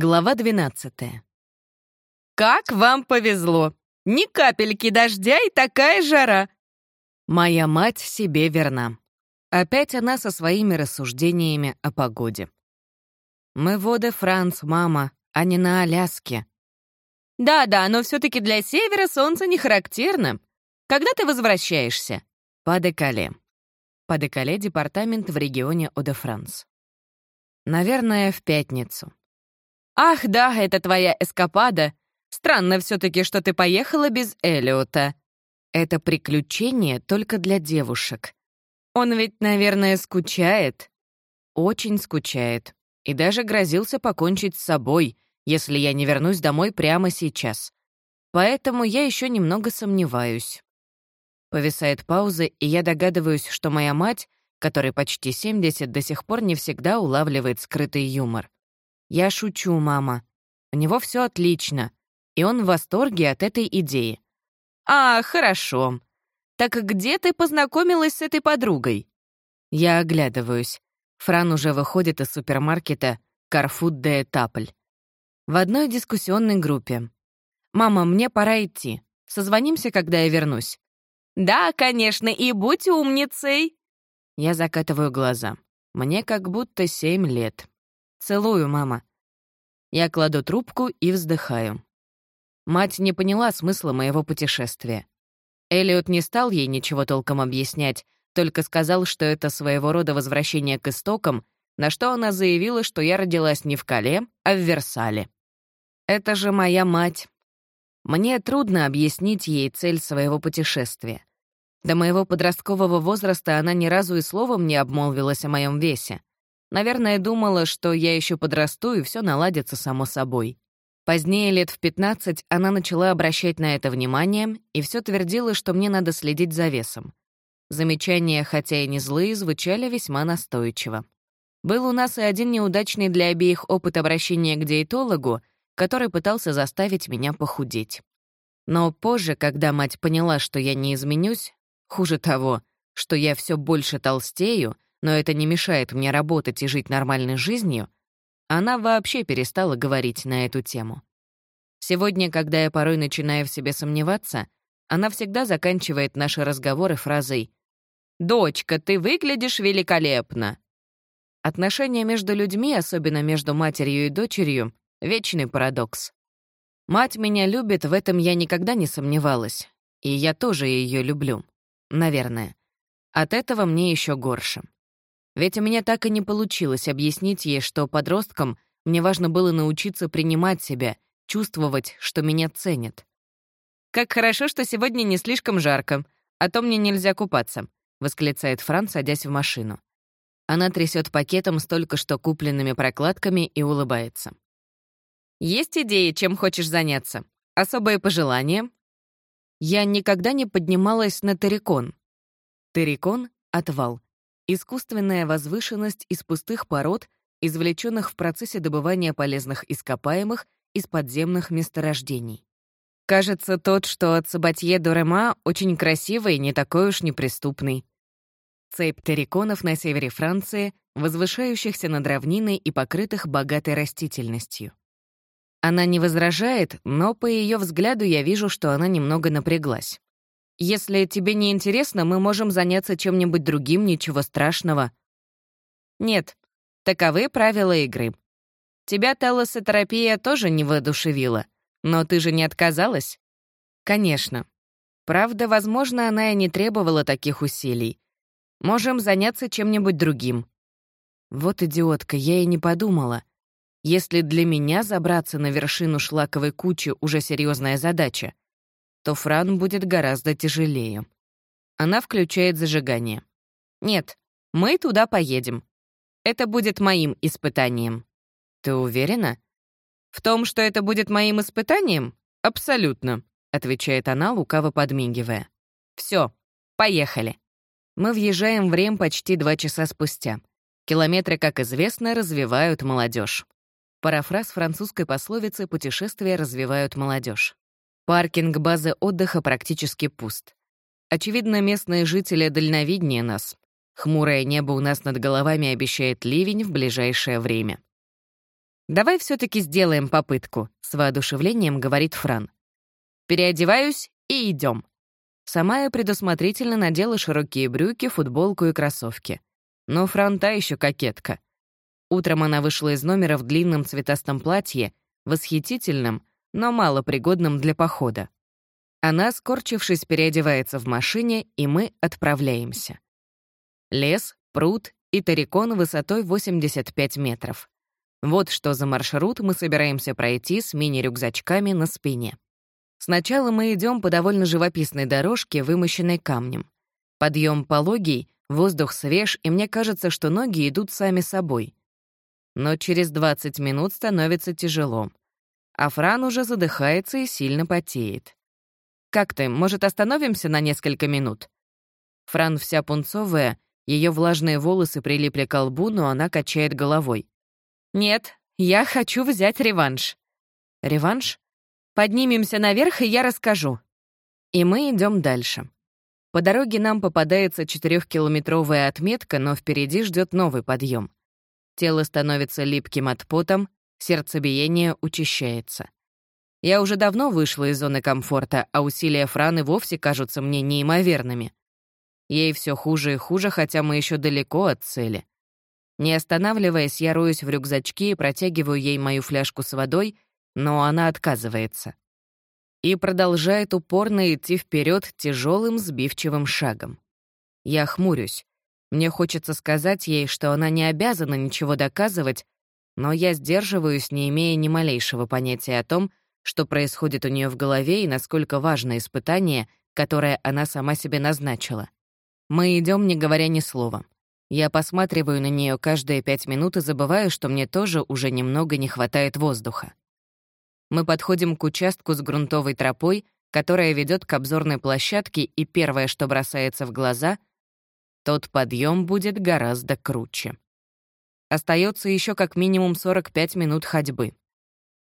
Глава 12. «Как вам повезло! Ни капельки дождя и такая жара!» Моя мать себе верна. Опять она со своими рассуждениями о погоде. «Мы воды Франц, мама, а не на Аляске». «Да-да, но все таки для севера солнце не характерно. Когда ты возвращаешься?» «По Декале». По Декале — департамент в регионе Оде-Франс. «Наверное, в пятницу». «Ах, да, это твоя эскапада. Странно все таки что ты поехала без Элиота». «Это приключение только для девушек. Он ведь, наверное, скучает». «Очень скучает. И даже грозился покончить с собой, если я не вернусь домой прямо сейчас. Поэтому я еще немного сомневаюсь». Повисает пауза, и я догадываюсь, что моя мать, которой почти 70, до сих пор не всегда улавливает скрытый юмор. «Я шучу, мама. У него все отлично, и он в восторге от этой идеи». «А, хорошо. Так где ты познакомилась с этой подругой?» Я оглядываюсь. Фран уже выходит из супермаркета «Карфуд де Этапль». В одной дискуссионной группе. «Мама, мне пора идти. Созвонимся, когда я вернусь». «Да, конечно, и будь умницей!» Я закатываю глаза. Мне как будто семь лет. «Целую, мама». Я кладу трубку и вздыхаю. Мать не поняла смысла моего путешествия. Элliot не стал ей ничего толком объяснять, только сказал, что это своего рода возвращение к истокам, на что она заявила, что я родилась не в Кале, а в Версале. Это же моя мать. Мне трудно объяснить ей цель своего путешествия. До моего подросткового возраста она ни разу и словом не обмолвилась о моем весе. Наверное, думала, что я еще подрасту, и все наладится само собой. Позднее, лет в 15, она начала обращать на это внимание и все твердила, что мне надо следить за весом. Замечания, хотя и не злые, звучали весьма настойчиво. Был у нас и один неудачный для обеих опыт обращения к диетологу, который пытался заставить меня похудеть. Но позже, когда мать поняла, что я не изменюсь, хуже того, что я все больше толстею, но это не мешает мне работать и жить нормальной жизнью, она вообще перестала говорить на эту тему. Сегодня, когда я порой начинаю в себе сомневаться, она всегда заканчивает наши разговоры фразой «Дочка, ты выглядишь великолепно!» Отношения между людьми, особенно между матерью и дочерью, — вечный парадокс. Мать меня любит, в этом я никогда не сомневалась. И я тоже ее люблю. Наверное. От этого мне еще горше. Ведь у меня так и не получилось объяснить ей, что подросткам мне важно было научиться принимать себя, чувствовать, что меня ценят. «Как хорошо, что сегодня не слишком жарко, а то мне нельзя купаться», — восклицает Фран, садясь в машину. Она трясет пакетом с только что купленными прокладками и улыбается. «Есть идеи, чем хочешь заняться? Особые пожелания?» Я никогда не поднималась на Террикон. Террикон — отвал. Искусственная возвышенность из пустых пород, извлеченных в процессе добывания полезных ископаемых из подземных месторождений. Кажется, тот, что от Сабатье до Рема, очень красивый и не такой уж неприступный. Цепь терриконов на севере Франции, возвышающихся над равниной и покрытых богатой растительностью. Она не возражает, но по ее взгляду я вижу, что она немного напряглась. Если тебе не интересно, мы можем заняться чем-нибудь другим, ничего страшного. Нет, таковы правила игры. Тебя талоссотерапия тоже не воодушевила, но ты же не отказалась? Конечно. Правда, возможно, она и не требовала таких усилий. Можем заняться чем-нибудь другим. Вот идиотка, я и не подумала. Если для меня забраться на вершину шлаковой кучи уже серьезная задача, то Фран будет гораздо тяжелее. Она включает зажигание. «Нет, мы туда поедем. Это будет моим испытанием». «Ты уверена?» «В том, что это будет моим испытанием? Абсолютно», — отвечает она, лукаво подмигивая. «Все, поехали». Мы въезжаем в Рем почти два часа спустя. Километры, как известно, развивают молодежь. Парафраз французской пословицы «путешествия развивают молодежь». Паркинг базы отдыха практически пуст. Очевидно, местные жители дальновиднее нас. Хмурое небо у нас над головами обещает ливень в ближайшее время. «Давай все таки сделаем попытку», — с воодушевлением говорит Фран. «Переодеваюсь и идем. Сама я предусмотрительно надела широкие брюки, футболку и кроссовки. Но Фран та еще кокетка. Утром она вышла из номера в длинном цветастом платье, восхитительном, но малопригодном для похода. Она, скорчившись, переодевается в машине, и мы отправляемся. Лес, пруд и тарикон высотой 85 метров. Вот что за маршрут мы собираемся пройти с мини-рюкзачками на спине. Сначала мы идем по довольно живописной дорожке, вымощенной камнем. Подъем пологий, воздух свеж, и мне кажется, что ноги идут сами собой. Но через 20 минут становится тяжело. А Фран уже задыхается и сильно потеет. «Как ты, может, остановимся на несколько минут?» Фран вся пунцовая, ее влажные волосы прилипли к лбу, но она качает головой. «Нет, я хочу взять реванш». «Реванш?» Поднимемся наверх, и я расскажу. И мы идем дальше. По дороге нам попадается четырехкилометровая отметка, но впереди ждет новый подъем. Тело становится липким от потом, сердцебиение учащается. Я уже давно вышла из зоны комфорта, а усилия Франы вовсе кажутся мне неимоверными. Ей все хуже и хуже, хотя мы еще далеко от цели. Не останавливаясь, я роюсь в рюкзачке и протягиваю ей мою фляжку с водой — но она отказывается. И продолжает упорно идти вперед тяжелым сбивчивым шагом. Я хмурюсь. Мне хочется сказать ей, что она не обязана ничего доказывать, но я сдерживаюсь, не имея ни малейшего понятия о том, что происходит у нее в голове и насколько важно испытание, которое она сама себе назначила. Мы идем, не говоря ни слова. Я посматриваю на нее каждые пять минут и забываю, что мне тоже уже немного не хватает воздуха. Мы подходим к участку с грунтовой тропой, которая ведет к обзорной площадке, и первое, что бросается в глаза, тот подъем будет гораздо круче. Остается еще как минимум 45 минут ходьбы.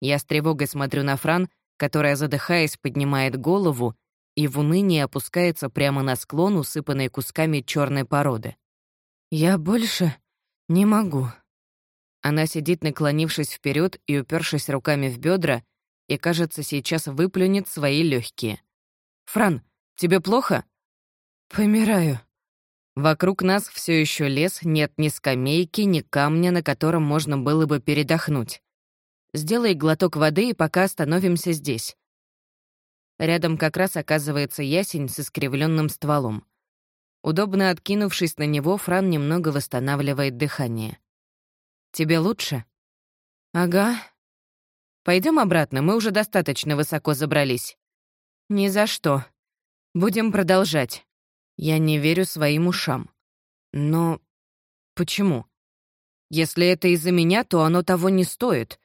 Я с тревогой смотрю на Фран, которая, задыхаясь, поднимает голову и в унынии опускается прямо на склон, усыпанный кусками черной породы. «Я больше не могу», она сидит, наклонившись вперед и упершись руками в бедра, и, кажется, сейчас выплюнет свои легкие. «Фран, тебе плохо?» «Помираю». Вокруг нас все еще лес, нет ни скамейки, ни камня, на котором можно было бы передохнуть. Сделай глоток воды, и пока остановимся здесь. Рядом как раз оказывается ясень с искривленным стволом. Удобно откинувшись на него, Фран немного восстанавливает дыхание. Тебе лучше?» «Ага. Пойдем обратно, мы уже достаточно высоко забрались». «Ни за что. Будем продолжать». Я не верю своим ушам. Но почему? Если это из-за меня, то оно того не стоит.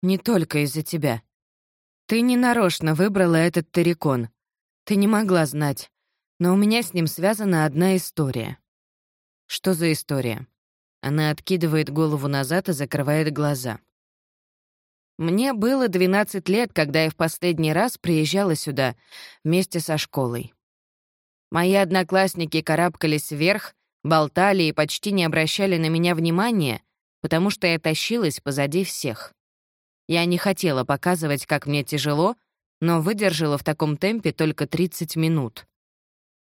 Не только из-за тебя. Ты не нарочно выбрала этот тарикон. Ты не могла знать. Но у меня с ним связана одна история. Что за история? Она откидывает голову назад и закрывает глаза. Мне было 12 лет, когда я в последний раз приезжала сюда вместе со школой. Мои одноклассники карабкались вверх, болтали и почти не обращали на меня внимания, потому что я тащилась позади всех. Я не хотела показывать, как мне тяжело, но выдержала в таком темпе только 30 минут.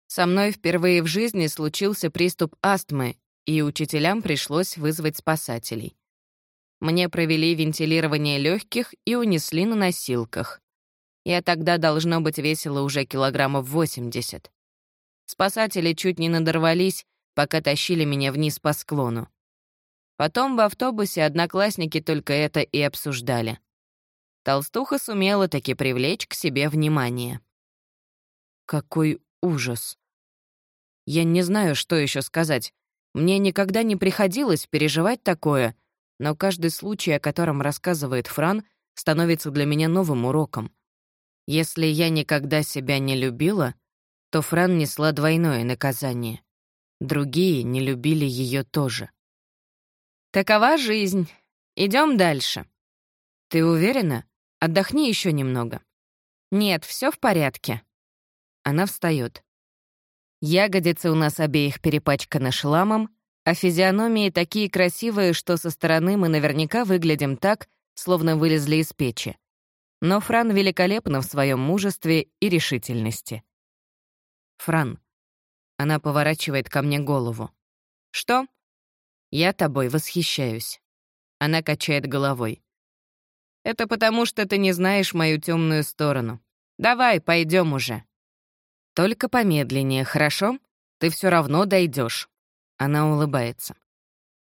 Со мной впервые в жизни случился приступ астмы, и учителям пришлось вызвать спасателей. Мне провели вентилирование легких и унесли на носилках. Я тогда, должно быть, весила уже килограммов 80. Спасатели чуть не надорвались, пока тащили меня вниз по склону. Потом в автобусе одноклассники только это и обсуждали. Толстуха сумела таки привлечь к себе внимание. Какой ужас. Я не знаю, что еще сказать. Мне никогда не приходилось переживать такое, но каждый случай, о котором рассказывает Фран, становится для меня новым уроком. Если я никогда себя не любила, то Фран несла двойное наказание. Другие не любили ее тоже. Такова жизнь. Идем дальше. Ты уверена? Отдохни еще немного. Нет, все в порядке. Она встает. Ягодицы у нас обеих перепачканы шламом, а физиономии такие красивые, что со стороны мы наверняка выглядим так, словно вылезли из печи. Но Фран великолепна в своем мужестве и решительности. «Фран». Она поворачивает ко мне голову. «Что?» «Я тобой восхищаюсь». Она качает головой. «Это потому, что ты не знаешь мою темную сторону. Давай, пойдем уже». «Только помедленнее, хорошо? Ты все равно дойдешь. Она улыбается.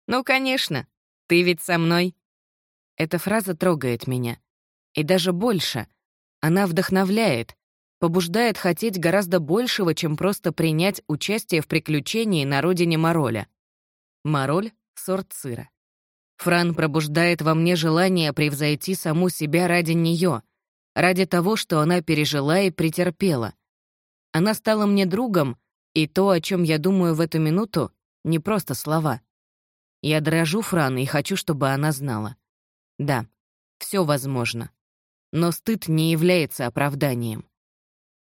«Ну, конечно. Ты ведь со мной». Эта фраза трогает меня. И даже больше. Она вдохновляет, побуждает хотеть гораздо большего, чем просто принять участие в приключении на родине Мороля. Мороль — сорт сыра. Фран пробуждает во мне желание превзойти саму себя ради нее, ради того, что она пережила и претерпела. Она стала мне другом, и то, о чем я думаю в эту минуту, не просто слова. Я дрожу Фран и хочу, чтобы она знала. Да, все возможно. Но стыд не является оправданием.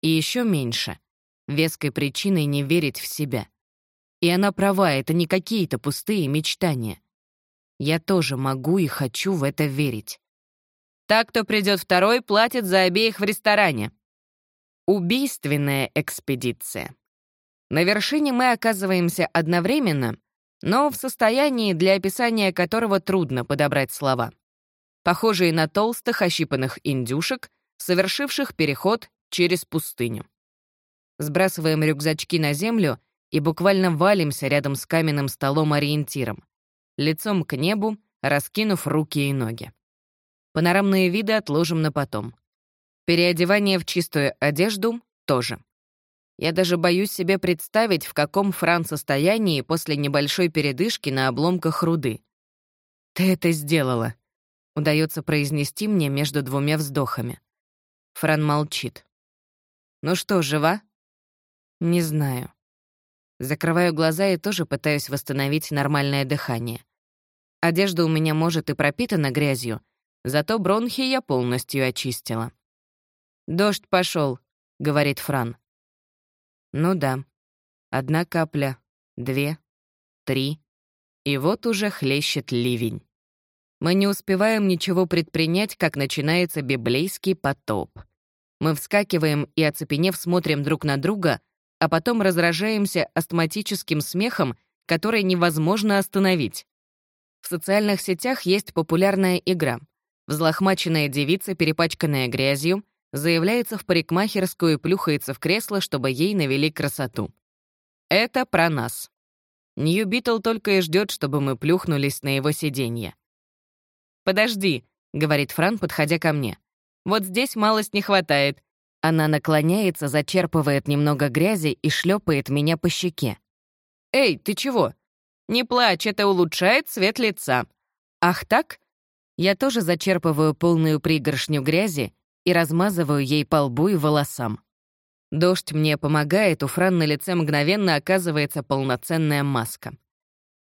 И еще меньше — веской причиной не верить в себя. И она права, это не какие-то пустые мечтания. Я тоже могу и хочу в это верить. Так, кто придет второй, платит за обеих в ресторане. Убийственная экспедиция. На вершине мы оказываемся одновременно, но в состоянии, для описания которого трудно подобрать слова. Похожие на толстых ощипанных индюшек, совершивших переход через пустыню. Сбрасываем рюкзачки на землю и буквально валимся рядом с каменным столом-ориентиром, лицом к небу, раскинув руки и ноги. Панорамные виды отложим на потом. Переодевание в чистую одежду — тоже. Я даже боюсь себе представить, в каком Фран состоянии после небольшой передышки на обломках руды. «Ты это сделала», — удается произнести мне между двумя вздохами. Фран молчит. «Ну что, жива?» «Не знаю». Закрываю глаза и тоже пытаюсь восстановить нормальное дыхание. Одежда у меня, может, и пропитана грязью, зато бронхи я полностью очистила. «Дождь пошел, говорит Фран. Ну да. Одна капля, две, три. И вот уже хлещет ливень. Мы не успеваем ничего предпринять, как начинается библейский потоп. Мы вскакиваем и, оцепенев, смотрим друг на друга, а потом разражаемся астматическим смехом, который невозможно остановить. В социальных сетях есть популярная игра. Взлохмаченная девица, перепачканная грязью, заявляется в парикмахерскую и плюхается в кресло, чтобы ей навели красоту. Это про нас. Нью Битл только и ждет, чтобы мы плюхнулись на его сиденье. «Подожди», — говорит Фран, подходя ко мне. «Вот здесь малость не хватает». Она наклоняется, зачерпывает немного грязи и шлепает меня по щеке. «Эй, ты чего? Не плачь, это улучшает цвет лица». «Ах так?» Я тоже зачерпываю полную пригоршню грязи и размазываю ей по лбу и волосам. Дождь мне помогает, у Фран на лице мгновенно оказывается полноценная маска.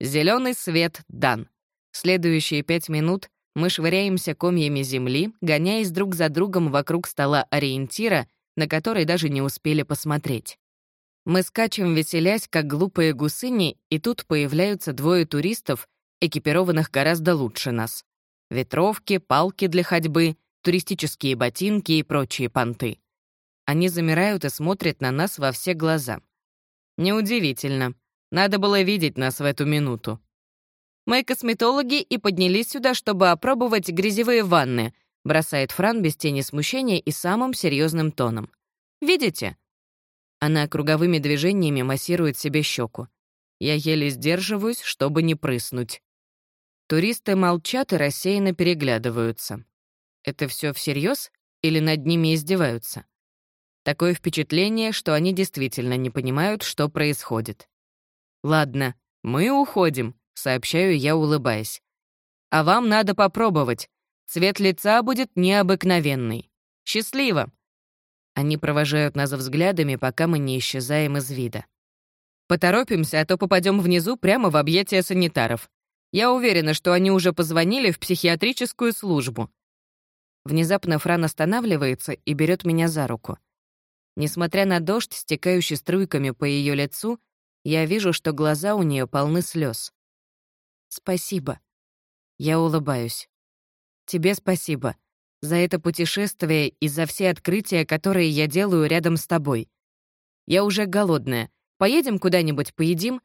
Зеленый свет дан. Следующие пять минут мы швыряемся комьями земли, гоняясь друг за другом вокруг стола ориентира, на который даже не успели посмотреть. Мы скачем, веселясь, как глупые гусыни, и тут появляются двое туристов, экипированных гораздо лучше нас. Ветровки, палки для ходьбы, туристические ботинки и прочие понты. Они замирают и смотрят на нас во все глаза. Неудивительно. Надо было видеть нас в эту минуту. Мы косметологи и поднялись сюда, чтобы опробовать грязевые ванны, бросает Фран без тени смущения и самым серьезным тоном. Видите? Она круговыми движениями массирует себе щеку. Я еле сдерживаюсь, чтобы не прыснуть. Туристы молчат и рассеянно переглядываются. Это все всерьез или над ними издеваются? Такое впечатление, что они действительно не понимают, что происходит. «Ладно, мы уходим», — сообщаю я, улыбаясь. «А вам надо попробовать. Цвет лица будет необыкновенный. Счастливо!» Они провожают нас взглядами, пока мы не исчезаем из вида. Поторопимся, а то попадем внизу прямо в объятия санитаров. Я уверена, что они уже позвонили в психиатрическую службу. Внезапно Фран останавливается и берет меня за руку. Несмотря на дождь, стекающий струйками по ее лицу, я вижу, что глаза у нее полны слез. Спасибо. Я улыбаюсь. Тебе спасибо за это путешествие и за все открытия, которые я делаю рядом с тобой. Я уже голодная. Поедем куда-нибудь поедим?»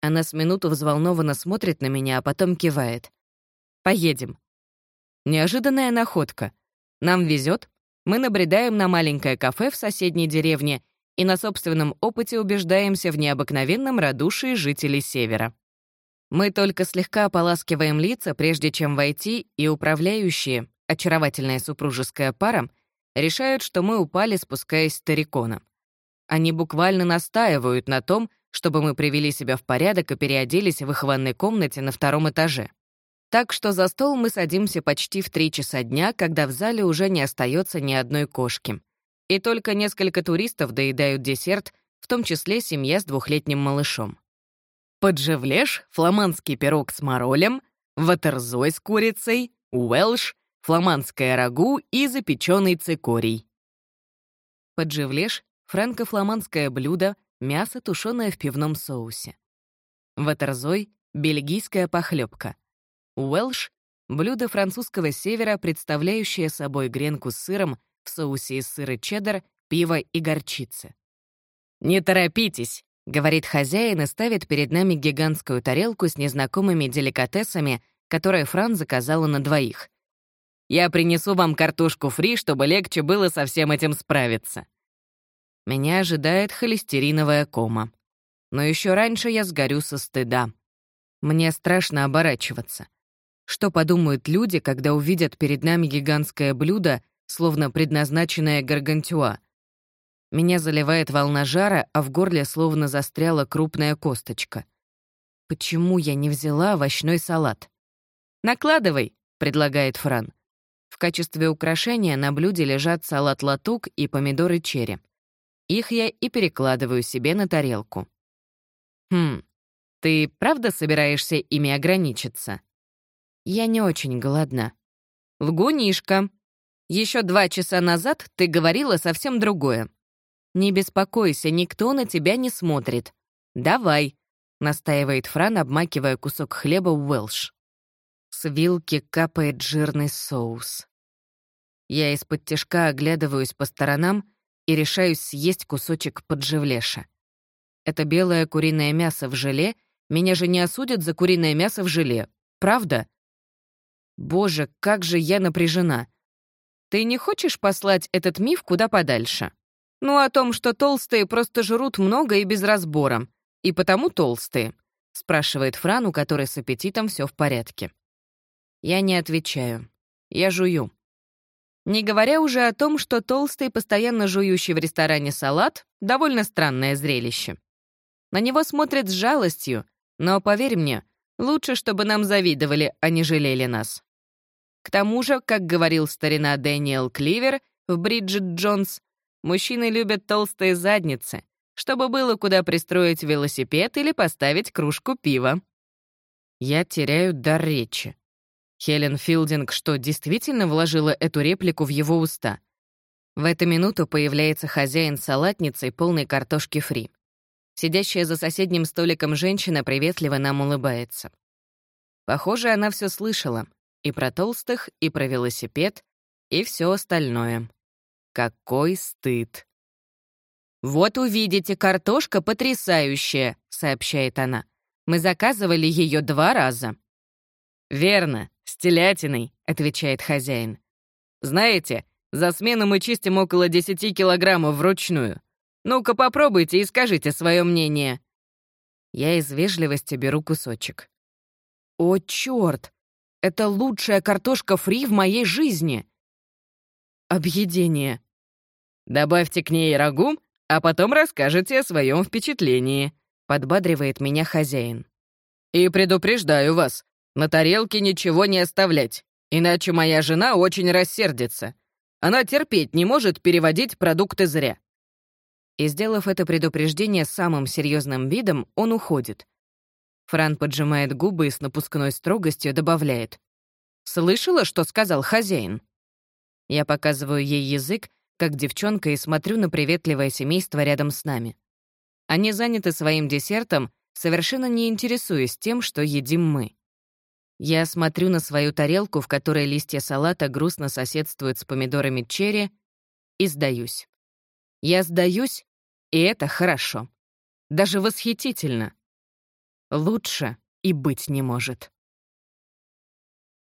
Она с минуту взволнованно смотрит на меня, а потом кивает. «Поедем». Неожиданная находка. Нам везет. Мы набредаем на маленькое кафе в соседней деревне и на собственном опыте убеждаемся в необыкновенном радушии жителей Севера. Мы только слегка ополаскиваем лица, прежде чем войти, и управляющие, очаровательная супружеская пара, решают, что мы упали, спускаясь с тарикона. Они буквально настаивают на том, чтобы мы привели себя в порядок и переоделись в их ванной комнате на втором этаже. Так что за стол мы садимся почти в три часа дня, когда в зале уже не остается ни одной кошки. И только несколько туристов доедают десерт, в том числе семья с двухлетним малышом. Поджевлеш, фламандский пирог с моролем, ватерзой с курицей, уэлш, фламандское рагу и запеченный цикорий. Подживлеш — франко-фламандское блюдо, мясо, тушеное в пивном соусе. Ватерзой — бельгийская похлебка. Уэлш — блюдо французского севера, представляющее собой гренку с сыром в соусе из сыра чеддер, пива и горчицы. «Не торопитесь», — говорит хозяин и ставит перед нами гигантскую тарелку с незнакомыми деликатесами, которые Фран заказала на двоих. Я принесу вам картошку фри, чтобы легче было со всем этим справиться. Меня ожидает холестериновая кома. Но еще раньше я сгорю со стыда. Мне страшно оборачиваться. Что подумают люди, когда увидят перед нами гигантское блюдо, словно предназначенное гаргантюа? Меня заливает волна жара, а в горле словно застряла крупная косточка. Почему я не взяла овощной салат? «Накладывай», — предлагает Фран. В качестве украшения на блюде лежат салат-латук и помидоры черри. Их я и перекладываю себе на тарелку. «Хм, ты правда собираешься ими ограничиться?» «Я не очень голодна». «Лгунишка. Еще два часа назад ты говорила совсем другое. Не беспокойся, никто на тебя не смотрит. Давай», — настаивает Фран, обмакивая кусок хлеба в Уэлш. С вилки капает жирный соус. Я из-под тяжка оглядываюсь по сторонам и решаюсь съесть кусочек подживлеша. Это белое куриное мясо в желе. Меня же не осудят за куриное мясо в желе. Правда? Боже, как же я напряжена. Ты не хочешь послать этот миф куда подальше? Ну, о том, что толстые просто жрут много и без разбора. И потому толстые. Спрашивает Фран, у которой с аппетитом все в порядке. Я не отвечаю. Я жую. Не говоря уже о том, что толстый, постоянно жующий в ресторане салат — довольно странное зрелище. На него смотрят с жалостью, но, поверь мне, лучше, чтобы нам завидовали, а не жалели нас. К тому же, как говорил старина Дэниел Кливер в «Бриджит Джонс», мужчины любят толстые задницы, чтобы было куда пристроить велосипед или поставить кружку пива. Я теряю дар речи. Хелен Филдинг что, действительно вложила эту реплику в его уста? В эту минуту появляется хозяин салатницы полной картошки фри. Сидящая за соседним столиком женщина приветливо нам улыбается. Похоже, она все слышала. И про толстых, и про велосипед, и все остальное. Какой стыд. «Вот увидите, картошка потрясающая», — сообщает она. «Мы заказывали ее два раза». «Верно. «С телятиной», — отвечает хозяин. «Знаете, за смену мы чистим около 10 килограммов вручную. Ну-ка попробуйте и скажите свое мнение». Я из вежливости беру кусочек. «О, черт! Это лучшая картошка фри в моей жизни!» Объедение. «Добавьте к ней рагу, а потом расскажете о своем впечатлении», — подбадривает меня хозяин. «И предупреждаю вас, на тарелке ничего не оставлять, иначе моя жена очень рассердится. Она терпеть не может переводить продукты зря». И, сделав это предупреждение самым серьезным видом, он уходит. Фран поджимает губы и с напускной строгостью добавляет. «Слышала, что сказал хозяин?» Я показываю ей язык, как девчонка, и смотрю на приветливое семейство рядом с нами. Они заняты своим десертом, совершенно не интересуясь тем, что едим мы. Я смотрю на свою тарелку, в которой листья салата грустно соседствуют с помидорами черри, и сдаюсь. Я сдаюсь, и это хорошо. Даже восхитительно. Лучше и быть не может.